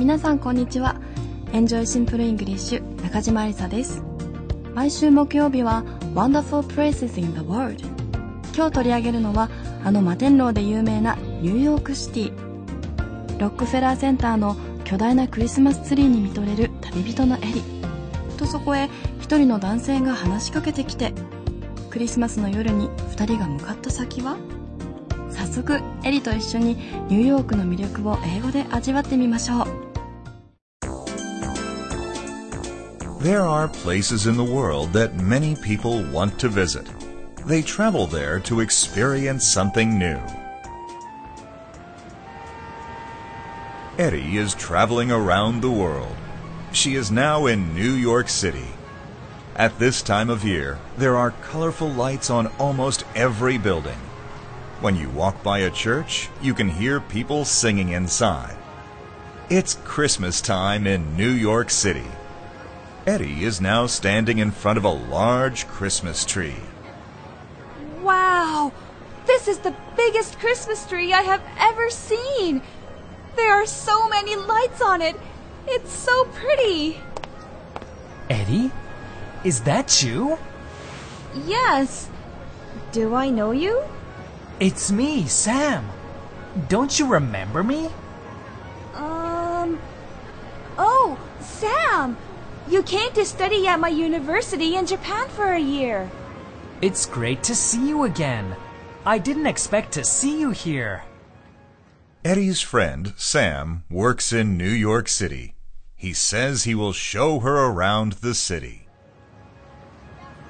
皆さんこんにちは。エンジョイシンプルイングリッシュ中島理沙です。毎週木曜日は Wonderful Places in the World。今日取り上げるのはあの摩天楼で有名なニューヨークシティ。ロックフェラーセンターの巨大なクリスマスツリーに見とれる旅人のエリ。とそこへ一人の男性が話しかけてきて、クリスマスの夜に二人が向かった先は？早速エリと一緒にニューヨークの魅力を英語で味わってみましょう。There are places in the world that many people want to visit. They travel there to experience something new. Eri is traveling around the world. She is now in New York City. At this time of year, there are colorful lights on almost every building. When you walk by a church, you can hear people singing inside. It's Christmas time in New York City. Eri is now standing in front of a large Christmas tree. Wow! This is the biggest Christmas tree I have ever seen! There are so many lights on it! It's so pretty! Eri? Is that you? Yes. Do I know you? It's me, Sam. Don't you remember me? Um. Oh, Sam! You came to study at my university in Japan for a year. It's great to see you again. I didn't expect to see you here. Eri's friend, Sam, works in New York City. He says he will show her around the city.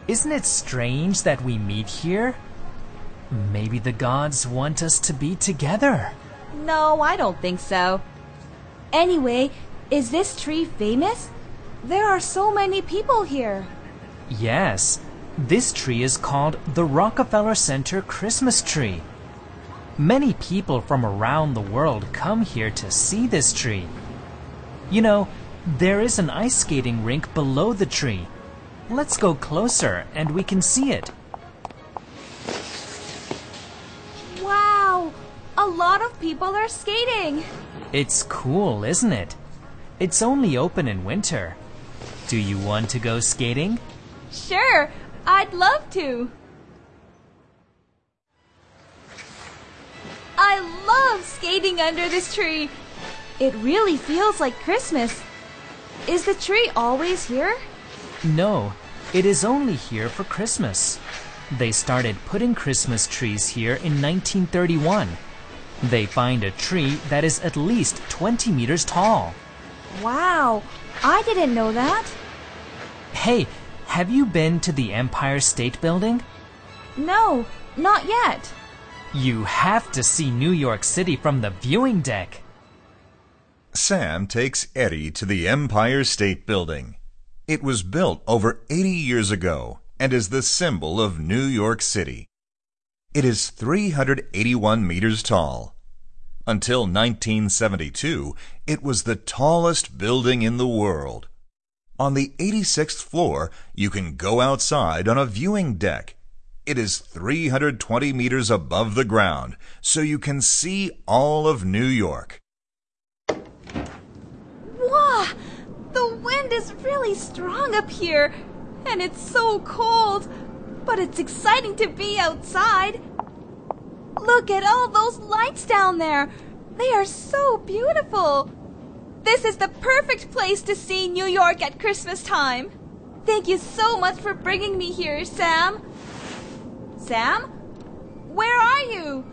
Isn't it strange that we meet here? Maybe the gods want us to be together. No, I don't think so. Anyway, is this tree famous? There are so many people here. Yes, this tree is called the Rockefeller Center Christmas tree. Many people from around the world come here to see this tree. You know, there is an ice skating rink below the tree. Let's go closer and we can see it. Wow! A lot of people are skating. It's cool, isn't it? It's only open in winter. Do you want to go skating? Sure, I'd love to. I love skating under this tree. It really feels like Christmas. Is the tree always here? No, it is only here for Christmas. They started putting Christmas trees here in 1931. They find a tree that is at least 20 meters tall. Wow, I didn't know that. Hey, have you been to the Empire State Building? No, not yet. You have to see New York City from the viewing deck. Sam takes Eri to the Empire State Building. It was built over 80 years ago and is the symbol of New York City. It is 381 meters tall. Until 1972, it was the tallest building in the world. On the 86th floor, you can go outside on a viewing deck. It is 320 meters above the ground, so you can see all of New York. Wow! The wind is really strong up here, and it's so cold, but it's exciting to be outside. Look at all those lights down there. They are so beautiful. This is the perfect place to see New York at Christmas time. Thank you so much for bringing me here, Sam. Sam? Where are you?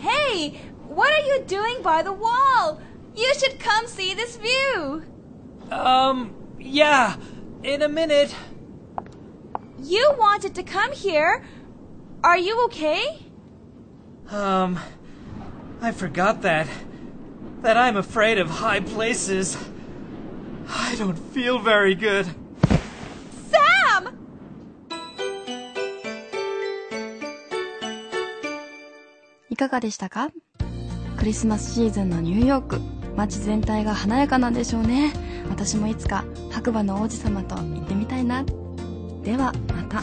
Hey, what are you doing by the wall? You should come see this view. Um, yeah, in a minute. You wanted to come here. Are you okay? Um, I forgot that. That I'm afraid of high places. I don't feel very good. Sam! いかがでしたかクリスマスシーズンのニューヨーク。街全体が華やかなんでしょうね。私もいつか白馬の王子様と行ってみたいな。ではまた。